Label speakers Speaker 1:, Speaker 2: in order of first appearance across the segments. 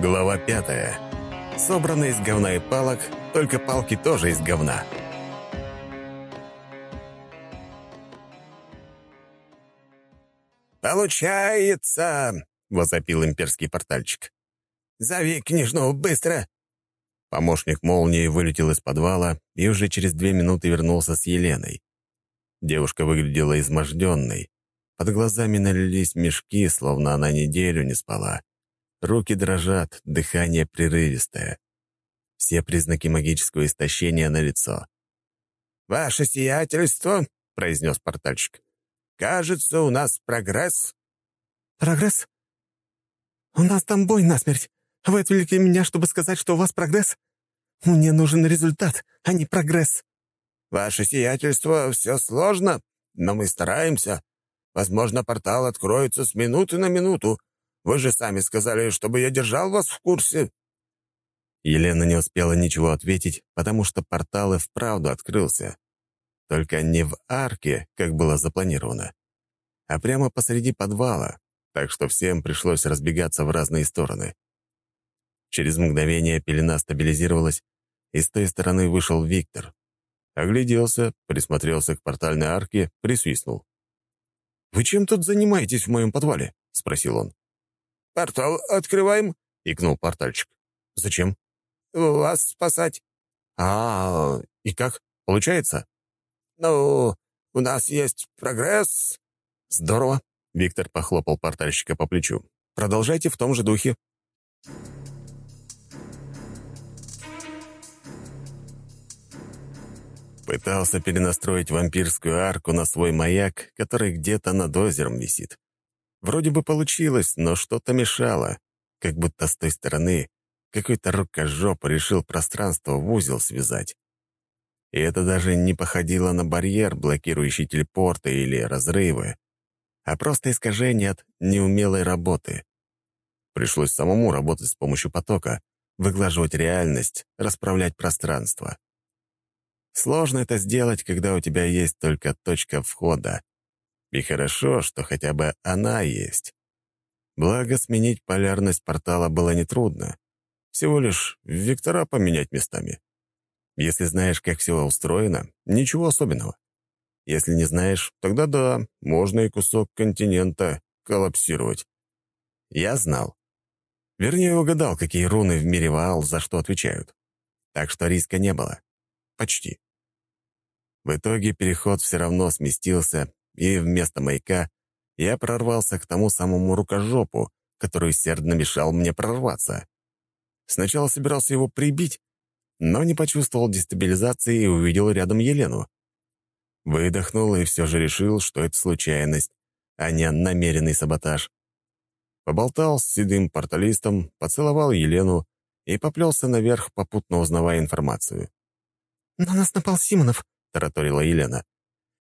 Speaker 1: Глава пятая. Собраны из говна и палок, только палки тоже из говна.
Speaker 2: «Получается!» — возопил имперский портальчик. «Зови княжну быстро!»
Speaker 1: Помощник молнии вылетел из подвала и уже через две минуты вернулся с Еленой. Девушка выглядела изможденной. Под глазами налились мешки, словно она неделю не спала. Руки дрожат, дыхание прерывистое. Все признаки магического истощения на лицо.
Speaker 2: «Ваше сиятельство», — произнес портальщик, — «кажется, у нас прогресс».
Speaker 3: «Прогресс? У нас там бой насмерть. Вы отвлекли меня, чтобы сказать, что у вас прогресс? Мне нужен результат, а не прогресс».
Speaker 2: «Ваше сиятельство, все сложно, но мы стараемся. Возможно, портал откроется с минуты на минуту. Вы же сами сказали, чтобы я держал вас в курсе».
Speaker 1: Елена не успела ничего ответить, потому что портал и вправду открылся. Только не в арке, как было запланировано, а прямо посреди подвала, так что всем пришлось разбегаться в разные стороны. Через мгновение пелена стабилизировалась, и с той стороны вышел Виктор. Огляделся, присмотрелся к портальной арке, присвистнул. «Вы чем тут занимаетесь в моем подвале?» — спросил он.
Speaker 2: «Портал открываем», — икнул портальчик.
Speaker 1: «Зачем?»
Speaker 2: «Вас спасать».
Speaker 1: «А, и как? Получается?»
Speaker 2: «Ну, у нас есть прогресс».
Speaker 1: «Здорово», — Виктор похлопал портальщика по плечу. «Продолжайте в том же духе». Пытался перенастроить вампирскую арку на свой маяк, который где-то над озером висит. Вроде бы получилось, но что-то мешало, как будто с той стороны какой-то рукожоп решил пространство в узел связать. И это даже не походило на барьер, блокирующий телепорты или разрывы, а просто искажение от неумелой работы. Пришлось самому работать с помощью потока, выглаживать реальность, расправлять пространство. Сложно это сделать, когда у тебя есть только точка входа, и хорошо, что хотя бы она есть. Благо, сменить полярность портала было нетрудно. Всего лишь вектора поменять местами. Если знаешь, как все устроено, ничего особенного. Если не знаешь, тогда да, можно и кусок континента коллапсировать. Я знал. Вернее, угадал, какие руны в мире Ваал за что отвечают. Так что риска не было. Почти. В итоге переход все равно сместился, и вместо маяка я прорвался к тому самому рукожопу, который усердно мешал мне прорваться. Сначала собирался его прибить, но не почувствовал дестабилизации и увидел рядом Елену. Выдохнул и все же решил, что это случайность, а не намеренный саботаж. Поболтал с седым порталистом, поцеловал Елену и поплелся наверх, попутно узнавая информацию.
Speaker 3: «На нас напал Симонов», — тараторила Елена.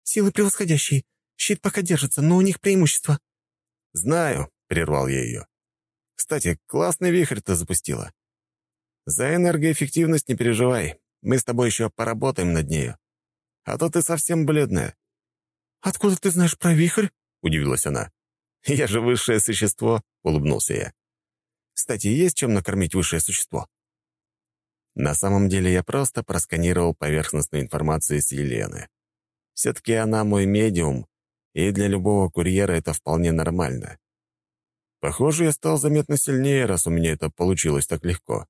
Speaker 3: «Силы превосходящие. Щит пока держится, но у них преимущество».
Speaker 1: «Знаю», — прервал я ее. «Кстати, классный вихрь ты запустила. За энергоэффективность не переживай. Мы с тобой еще поработаем над нею. А то ты совсем бледная».
Speaker 3: «Откуда ты знаешь про вихрь?»
Speaker 1: — удивилась она. «Я же высшее существо», — улыбнулся я. «Кстати, есть чем накормить высшее существо?» На самом деле я просто просканировал поверхностную информацию с Елены. Все-таки она мой медиум, и для любого курьера это вполне нормально. Похоже, я стал заметно сильнее, раз у меня это получилось так легко.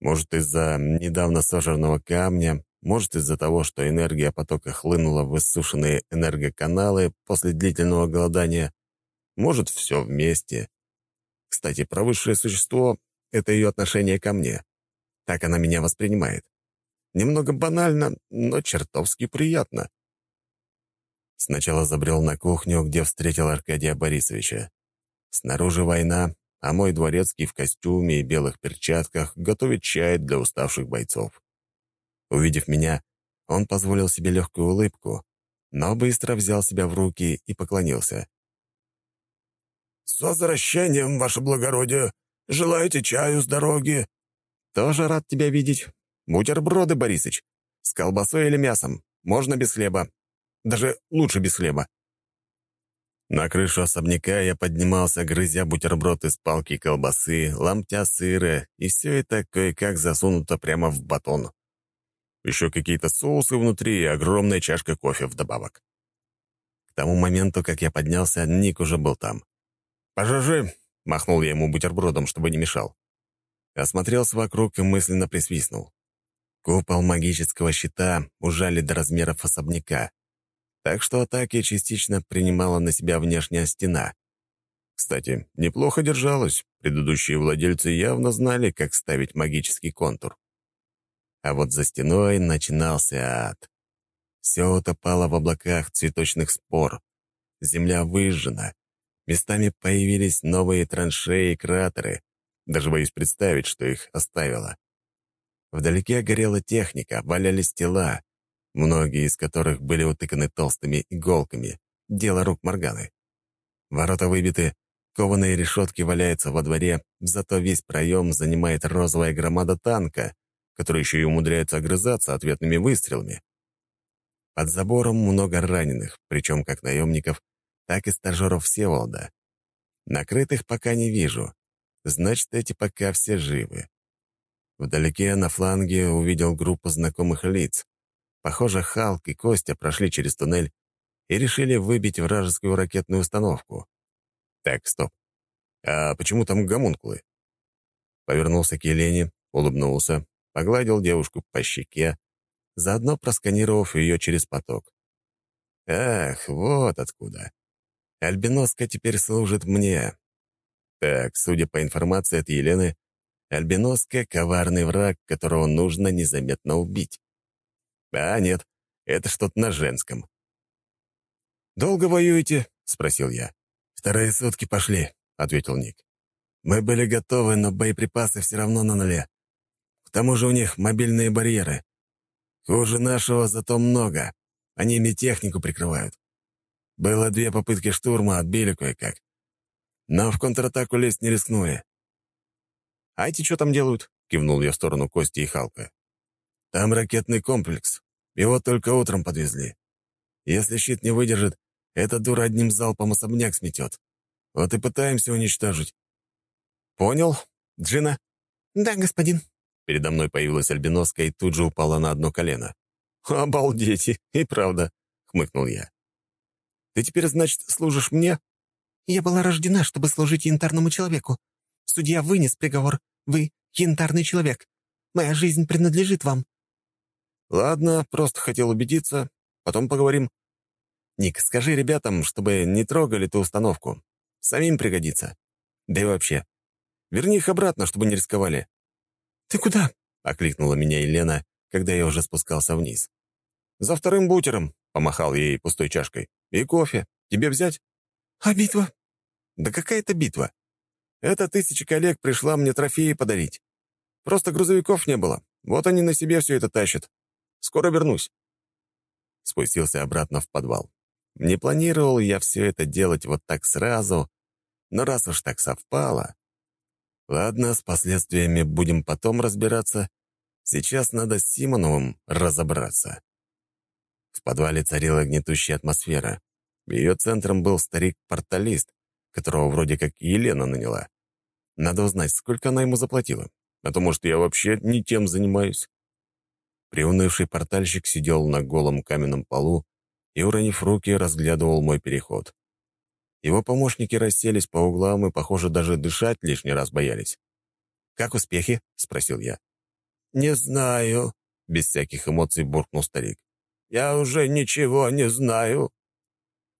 Speaker 1: Может, из-за недавно сожженного камня, может, из-за того, что энергия потока хлынула в иссушенные энергоканалы после длительного голодания, может, все вместе. Кстати, про высшее существо — это ее отношение ко мне. Так она меня воспринимает. Немного банально, но чертовски приятно. Сначала забрел на кухню, где встретил Аркадия Борисовича. Снаружи война, а мой дворецкий в костюме и белых перчатках готовит чай для уставших бойцов. Увидев меня, он позволил себе легкую улыбку, но быстро взял себя в руки и поклонился.
Speaker 2: «С возвращением, ваше благородие! Желаете чаю с дороги?»
Speaker 1: «Тоже рад тебя видеть. Бутерброды, Борисыч. С колбасой или мясом. Можно без хлеба. Даже лучше без хлеба. На крышу особняка я поднимался, грызя бутерброд из палки колбасы, ломтя сыра, и все это кое-как засунуто прямо в батон. Еще какие-то соусы внутри и огромная чашка кофе вдобавок. К тому моменту, как я поднялся, Ник уже был там. «Пожажи!» — махнул я ему бутербродом, чтобы не мешал. Осмотрелся вокруг и мысленно присвистнул. Купол магического щита ужали до размеров особняка так что атаки частично принимала на себя внешняя стена. Кстати, неплохо держалась, предыдущие владельцы явно знали, как ставить магический контур. А вот за стеной начинался ад. Все утопало в облаках цветочных спор. Земля выжжена. Местами появились новые траншеи и кратеры. Даже боюсь представить, что их оставило. Вдалеке горела техника, валялись тела, многие из которых были утыканы толстыми иголками, дело рук Морганы. Ворота выбиты, кованые решетки валяются во дворе, зато весь проем занимает розовая громада танка, который еще и умудряется огрызаться ответными выстрелами. Под забором много раненых, причем как наемников, так и стажеров Всеволода. Накрытых пока не вижу. Значит, эти пока все живы. Вдалеке на фланге увидел группу знакомых лиц. Похоже, Халк и Костя прошли через туннель и решили выбить вражескую ракетную установку. Так, стоп. А почему там гомункулы? Повернулся к Елене, улыбнулся, погладил девушку по щеке, заодно просканировав ее через поток. Ах, вот откуда. Альбиноска теперь служит мне. Так, судя по информации от Елены, Альбиноска — коварный враг, которого нужно незаметно убить. А нет, это что-то на женском. «Долго воюете?» — спросил я. «Вторые сутки пошли», — ответил Ник. «Мы были готовы, но боеприпасы все равно на нуле. К тому же у них мобильные барьеры. Хуже нашего зато много. Они ими технику прикрывают. Было две попытки штурма, отбили кое-как. Но в контратаку лезть не рискнули. «А эти что там делают?» — кивнул я в сторону Кости и Халка. Там ракетный комплекс. Его только утром подвезли. Если щит не выдержит, эта дура одним залпом особняк сметет. Вот и пытаемся уничтожить». «Понял. Джина?»
Speaker 3: «Да, господин».
Speaker 1: Передо мной появилась альбиноска и тут же упала на одно колено. «Обалдеть, и правда», — хмыкнул я. «Ты теперь, значит, служишь мне?»
Speaker 3: «Я была рождена, чтобы служить янтарному человеку. Судья вынес приговор. Вы — янтарный человек. Моя жизнь принадлежит вам.
Speaker 1: «Ладно, просто хотел убедиться. Потом поговорим». «Ник, скажи ребятам, чтобы не трогали ту установку. Самим пригодится. Да и вообще. Верни их обратно, чтобы не рисковали».
Speaker 3: «Ты куда?»
Speaker 1: — окликнула меня Елена, когда я уже спускался вниз. «За вторым бутером», — помахал ей пустой чашкой. «И кофе. Тебе взять?»
Speaker 3: «А битва?»
Speaker 1: «Да какая это битва? Это тысяча коллег пришла мне трофеи подарить. Просто грузовиков не было. Вот они на себе все это тащат. Скоро вернусь». Спустился обратно в подвал. Не планировал я все это делать вот так сразу, но раз уж так совпало... Ладно, с последствиями будем потом разбираться. Сейчас надо с Симоновым разобраться. В подвале царила гнетущая атмосфера. Ее центром был старик-порталист, которого вроде как Елена наняла. Надо узнать, сколько она ему заплатила. А то, может, я вообще не тем занимаюсь. Приунывший портальщик сидел на голом каменном полу и, уронив руки, разглядывал мой переход. Его помощники расселись по углам и, похоже, даже дышать лишний раз боялись. «Как успехи?» — спросил я.
Speaker 2: «Не знаю», — без всяких эмоций буркнул старик. «Я уже ничего не знаю».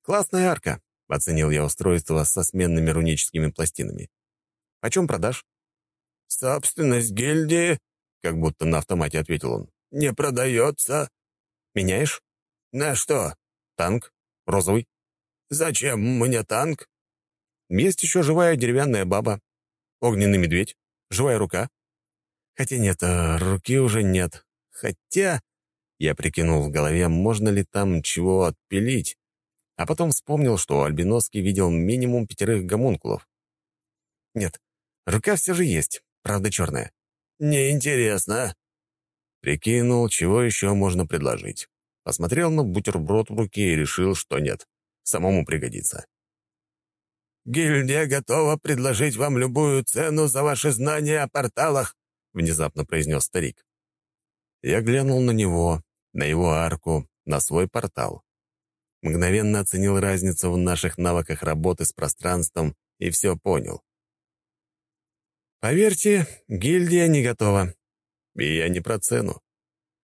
Speaker 1: «Классная арка», — оценил я устройство со сменными руническими пластинами. «Почем продашь?»
Speaker 2: «Собственность гильдии», — как будто на автомате ответил он не продается».
Speaker 1: «Меняешь?»
Speaker 2: «На что?»
Speaker 1: «Танк. Розовый».
Speaker 2: «Зачем мне танк?»
Speaker 1: «Есть еще живая деревянная баба. Огненный медведь. Живая рука». «Хотя нет, э, руки уже нет. Хотя...» Я прикинул в голове, можно ли там чего отпилить, а потом вспомнил, что Альбиноский видел минимум пятерых гомункулов. «Нет, рука все же есть, правда черная».
Speaker 2: «Неинтересно»,
Speaker 1: Прикинул, чего еще можно предложить. Посмотрел на бутерброд в руке и решил, что нет. Самому пригодится.
Speaker 2: Гильдия готова предложить вам любую цену за ваши знания о порталах», — внезапно произнес старик.
Speaker 1: Я глянул на него, на его арку, на свой портал. Мгновенно оценил разницу в наших навыках работы с пространством и все понял. Поверьте, гильдия не готова. И я не про цену.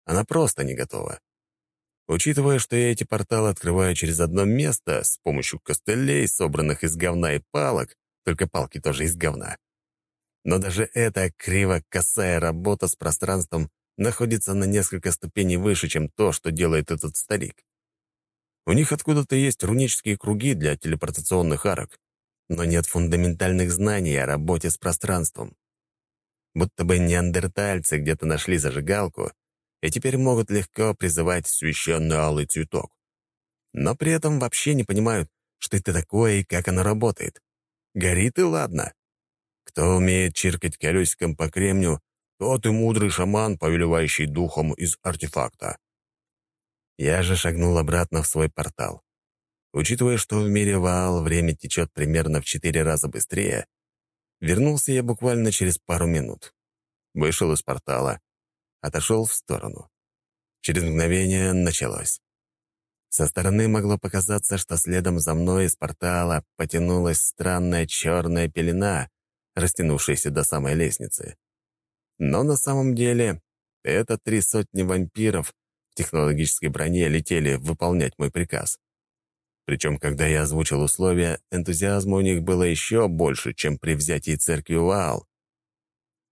Speaker 1: Она просто не готова. Учитывая, что я эти порталы открываю через одно место с помощью костылей, собранных из говна и палок, только палки тоже из говна. Но даже эта криво-косая работа с пространством находится на несколько ступеней выше, чем то, что делает этот старик. У них откуда-то есть рунические круги для телепортационных арок, но нет фундаментальных знаний о работе с пространством. Будто бы неандертальцы где-то нашли зажигалку и теперь могут легко призывать священный алый цветок. Но при этом вообще не понимают, что это такое и как оно работает. Горит и ладно. Кто умеет чиркать колесиком по кремню, тот и мудрый шаман, повелевающий духом из артефакта. Я же шагнул обратно в свой портал. Учитывая, что в мире Ваал время течет примерно в четыре раза быстрее, вернулся я буквально через пару минут. Вышел из портала, отошел в сторону. Через мгновение началось. Со стороны могло показаться, что следом за мной из портала потянулась странная черная пелена, растянувшаяся до самой лестницы. Но на самом деле это три сотни вампиров в технологической броне летели выполнять мой приказ. Причем, когда я озвучил условия, энтузиазма у них было еще больше, чем при взятии церкви Уаал.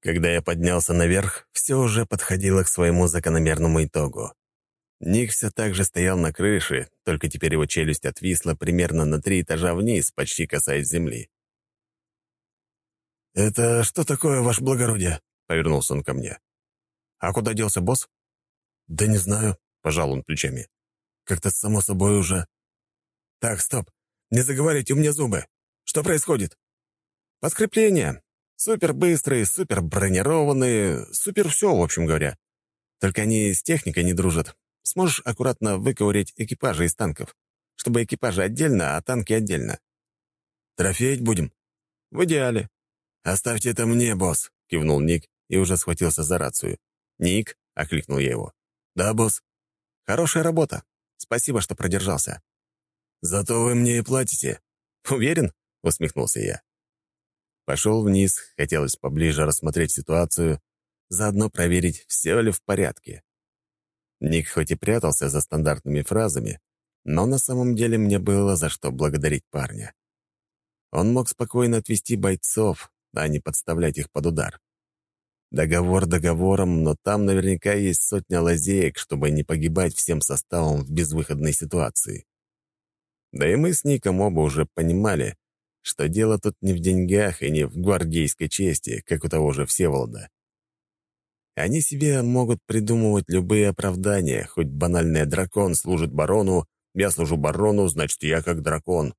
Speaker 1: Когда я поднялся наверх, все уже подходило к своему закономерному итогу. Ник все так же стоял на крыше, только теперь его челюсть отвисла примерно на три этажа вниз, почти касаясь земли.
Speaker 2: «Это что такое, ваше благородие?» — повернулся он ко мне.
Speaker 1: «А куда делся босс?»
Speaker 2: «Да не знаю», — пожал он плечами. «Как-то само собой уже...» «Так, стоп. Не заговорите у меня зубы. Что происходит?»
Speaker 1: «Подкрепление. Супер быстрые, супер бронированные, супер все, в общем говоря. Только они с техникой не дружат. Сможешь аккуратно выковырять экипажи из танков, чтобы экипажи отдельно, а танки отдельно.
Speaker 2: Трофеять будем?
Speaker 1: В идеале.
Speaker 2: Оставьте это мне, босс, кивнул Ник и уже схватился за рацию.
Speaker 1: Ник, окликнул я его.
Speaker 2: Да, босс.
Speaker 1: Хорошая работа. Спасибо, что продержался.
Speaker 2: Зато вы мне и платите.
Speaker 1: Уверен? усмехнулся я. Пошел вниз, хотелось поближе рассмотреть ситуацию, заодно проверить, все ли в порядке. Ник хоть и прятался за стандартными фразами, но на самом деле мне было за что благодарить парня. Он мог спокойно отвести бойцов, а не подставлять их под удар. Договор договором, но там наверняка есть сотня лазеек, чтобы не погибать всем составом в безвыходной ситуации. Да и мы с Ником оба уже понимали, что дело тут не в деньгах и не в гвардейской чести, как у того же Всеволода. Они себе могут придумывать любые оправдания, хоть банальный дракон служит барону, я служу барону, значит, я как дракон.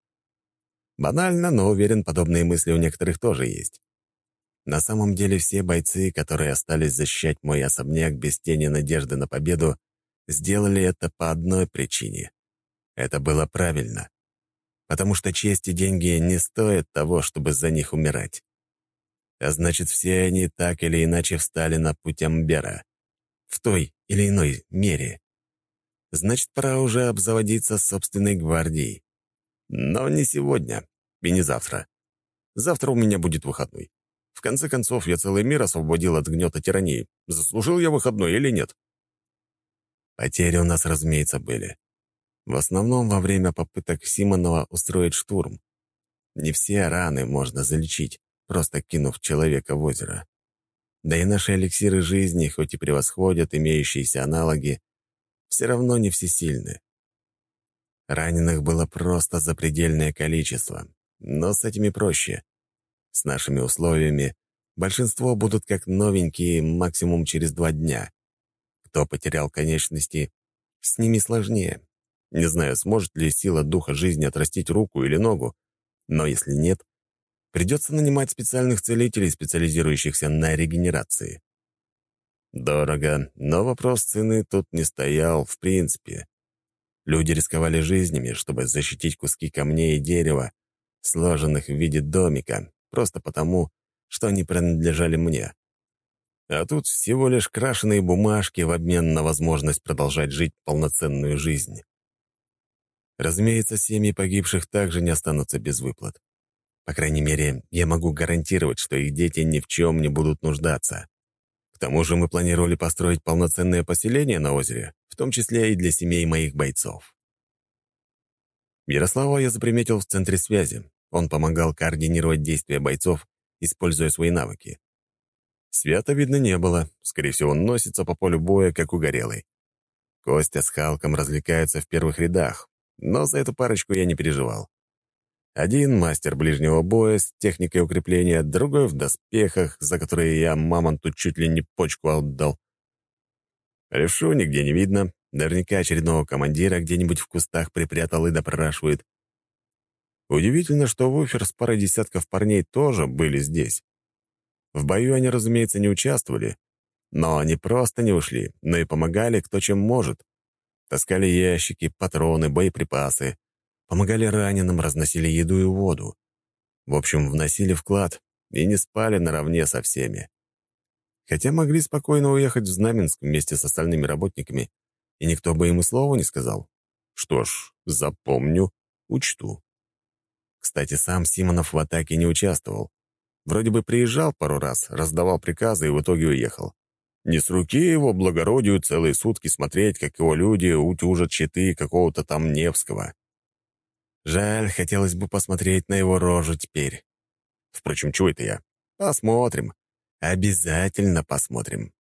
Speaker 1: Банально, но уверен, подобные мысли у некоторых тоже есть. На самом деле все бойцы, которые остались защищать мой особняк без тени надежды на победу, сделали это по одной причине. Это было правильно потому что честь и деньги не стоят того, чтобы за них умирать. А значит, все они так или иначе встали на путь Амбера. В той или иной мере. Значит, пора уже обзаводиться собственной гвардией. Но не сегодня и не завтра. Завтра у меня будет выходной. В конце концов, я целый мир освободил от гнета тирании. Заслужил я выходной или нет? Потери у нас, разумеется, были. В основном во время попыток Симонова устроить штурм. Не все раны можно залечить, просто кинув человека в озеро. Да и наши эликсиры жизни, хоть и превосходят имеющиеся аналоги, все равно не всесильны. Раненых было просто запредельное количество, но с этими проще. С нашими условиями большинство будут как новенькие максимум через два дня. Кто потерял конечности, с ними сложнее, не знаю, сможет ли сила духа жизни отрастить руку или ногу, но если нет, придется нанимать специальных целителей, специализирующихся на регенерации. Дорого, но вопрос цены тут не стоял в принципе. Люди рисковали жизнями, чтобы защитить куски камней и дерева, сложенных в виде домика, просто потому, что они принадлежали мне. А тут всего лишь крашеные бумажки в обмен на возможность продолжать жить полноценную жизнь. Разумеется, семьи погибших также не останутся без выплат. По крайней мере, я могу гарантировать, что их дети ни в чем не будут нуждаться. К тому же мы планировали построить полноценное поселение на озере, в том числе и для семей моих бойцов. Ярослава я заприметил в центре связи. Он помогал координировать действия бойцов, используя свои навыки. Свята видно не было. Скорее всего, он носится по полю боя, как угорелый. Костя с Халком развлекаются в первых рядах, но за эту парочку я не переживал. Один — мастер ближнего боя с техникой укрепления, другой — в доспехах, за которые я мамонту чуть ли не почку отдал. Левшу нигде не видно, наверняка очередного командира где-нибудь в кустах припрятал и допрашивает. Удивительно, что Вуфер с парой десятков парней тоже были здесь. В бою они, разумеется, не участвовали, но они просто не ушли, но и помогали кто чем может. Таскали ящики, патроны, боеприпасы, помогали раненым, разносили еду и воду. В общем, вносили вклад и не спали наравне со всеми. Хотя могли спокойно уехать в Знаменск вместе с остальными работниками, и никто бы им и слова не сказал. Что ж, запомню, учту. Кстати, сам Симонов в атаке не участвовал. Вроде бы приезжал пару раз, раздавал приказы и в итоге уехал. Не с руки его благородию целые сутки смотреть, как его люди утюжат щиты какого-то там Невского. Жаль, хотелось бы посмотреть на его рожу теперь. Впрочем, чего это я? Посмотрим. Обязательно посмотрим.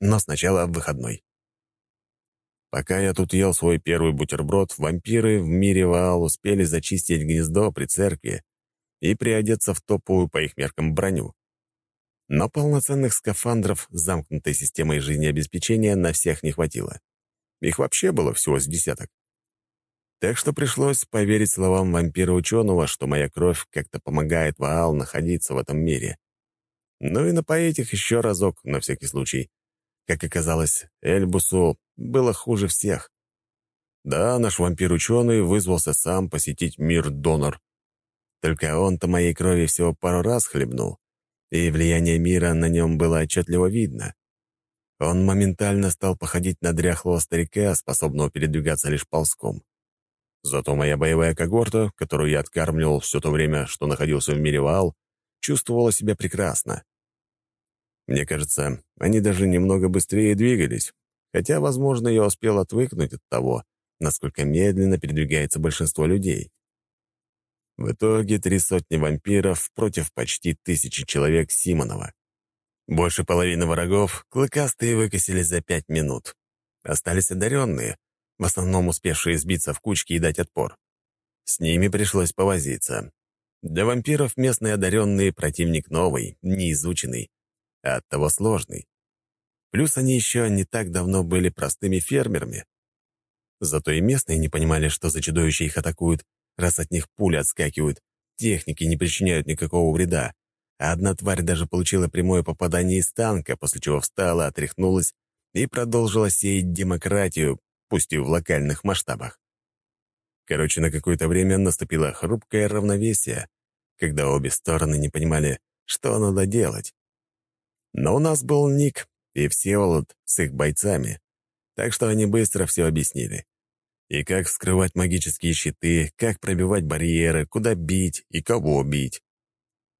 Speaker 1: Но сначала в выходной. Пока я тут ел свой первый бутерброд, вампиры в мире Ваал успели зачистить гнездо при церкви и приодеться в топовую по их меркам броню. Но полноценных скафандров с замкнутой системой жизнеобеспечения на всех не хватило. Их вообще было всего с десяток. Так что пришлось поверить словам вампира-ученого, что моя кровь как-то помогает Ваал находиться в этом мире. Ну и напоить их еще разок, на всякий случай. Как оказалось, Эльбусу было хуже всех. Да, наш вампир-ученый вызвался сам посетить мир-донор. Только он-то моей крови всего пару раз хлебнул, и влияние мира на нем было отчетливо видно. Он моментально стал походить на дряхлого старика, способного передвигаться лишь ползком. Зато моя боевая когорта, которую я откармливал все то время, что находился в мире Ваал, чувствовала себя прекрасно. Мне кажется, они даже немного быстрее двигались, хотя, возможно, я успел отвыкнуть от того, насколько медленно передвигается большинство людей. В итоге три сотни вампиров против почти тысячи человек Симонова. Больше половины врагов клыкастые выкосили за пять минут. Остались одаренные, в основном успевшие сбиться в кучки и дать отпор. С ними пришлось повозиться. Для вампиров местный одаренный противник новый, неизученный, а оттого сложный. Плюс они еще не так давно были простыми фермерами. Зато и местные не понимали, что за чудовища их атакуют, раз от них пули отскакивают, техники не причиняют никакого вреда, а одна тварь даже получила прямое попадание из танка, после чего встала, отряхнулась и продолжила сеять демократию, пусть и в локальных масштабах. Короче, на какое-то время наступило хрупкое равновесие, когда обе стороны не понимали, что надо делать. Но у нас был Ник и Всеволод с их бойцами, так что они быстро все объяснили. И как вскрывать магические щиты, как пробивать барьеры, куда бить и кого бить.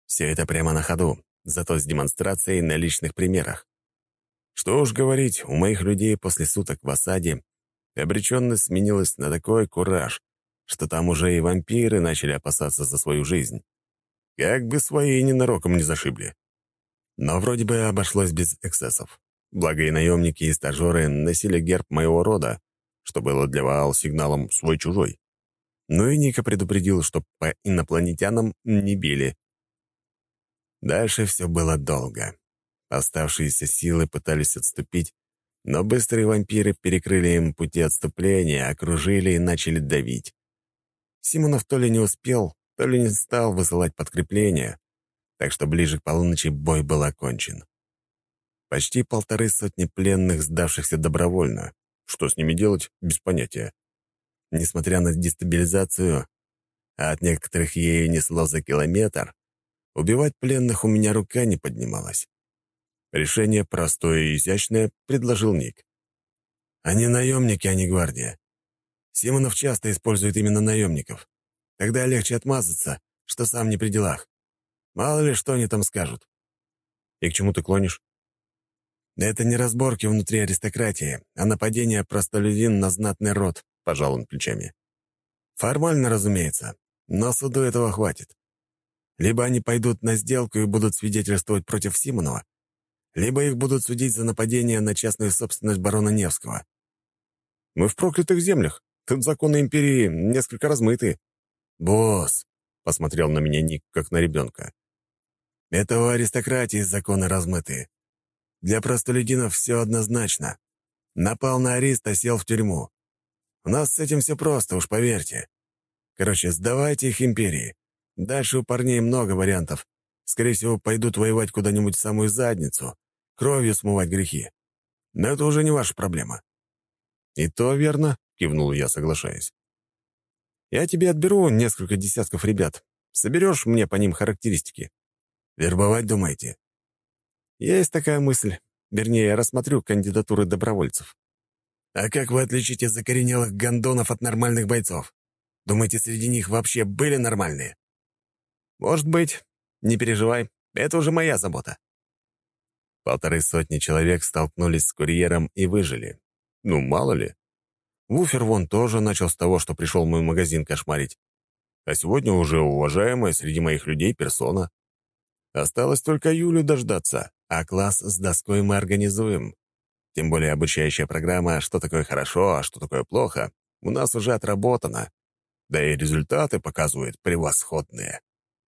Speaker 1: Все это прямо на ходу, зато с демонстрацией на личных примерах. Что уж говорить, у моих людей после суток в осаде обреченность сменилась на такой кураж, что там уже и вампиры начали опасаться за свою жизнь. Как бы свои ненароком не зашибли. Но вроде бы обошлось без эксцессов. Благо и наемники, и стажеры носили герб моего рода, что было для Ваал сигналом «свой-чужой». Ну и Ника предупредил, что по инопланетянам не били. Дальше все было долго. Оставшиеся силы пытались отступить, но быстрые вампиры перекрыли им пути отступления, окружили и начали давить. Симонов то ли не успел, то ли не стал высылать подкрепления, так что ближе к полуночи бой был окончен. Почти полторы сотни пленных, сдавшихся добровольно. Что с ними делать, без понятия. Несмотря на дестабилизацию, а от некоторых ею несло за километр, убивать пленных у меня рука не поднималась. Решение простое и изящное предложил Ник. Они наемники, а не гвардия. Симонов часто использует именно наемников. Тогда легче отмазаться, что сам не при делах. Мало ли, что они там скажут. И к чему ты клонишь? Это не разборки внутри аристократии, а нападение простолюдин на знатный род, пожал он плечами. Формально, разумеется, но суду этого хватит. Либо они пойдут на сделку и будут свидетельствовать против Симонова, либо их будут судить за нападение на частную собственность барона Невского. Мы в проклятых землях. Тут законы империи несколько размыты. «Босс», — посмотрел на меня Ник, как на ребенка, — «это у аристократии законы размыты. Для простолюдинов все однозначно. Напал на ариста, сел в тюрьму. У нас с этим все просто, уж поверьте. Короче, сдавайте их империи. Дальше у парней много вариантов. Скорее всего, пойдут воевать куда-нибудь в самую задницу, кровью смывать грехи. Но это уже не ваша проблема». «И то верно», — кивнул я, соглашаясь. «Я тебе отберу несколько десятков ребят. Соберешь мне по ним характеристики. Вербовать думаете?» «Есть такая мысль. Вернее, я рассмотрю кандидатуры добровольцев». «А как вы отличите закоренелых гондонов от нормальных бойцов? Думаете, среди них вообще были нормальные?» «Может быть. Не переживай. Это уже моя забота». Полторы сотни человек столкнулись с курьером и выжили. Ну, мало ли. Вуфер вон тоже начал с того, что пришел в мой магазин кошмарить. А сегодня уже уважаемая среди моих людей персона. Осталось только Юлю дождаться, а класс с доской мы организуем. Тем более обучающая программа «Что такое хорошо, а что такое плохо» у нас уже отработана. Да и результаты показывают превосходные.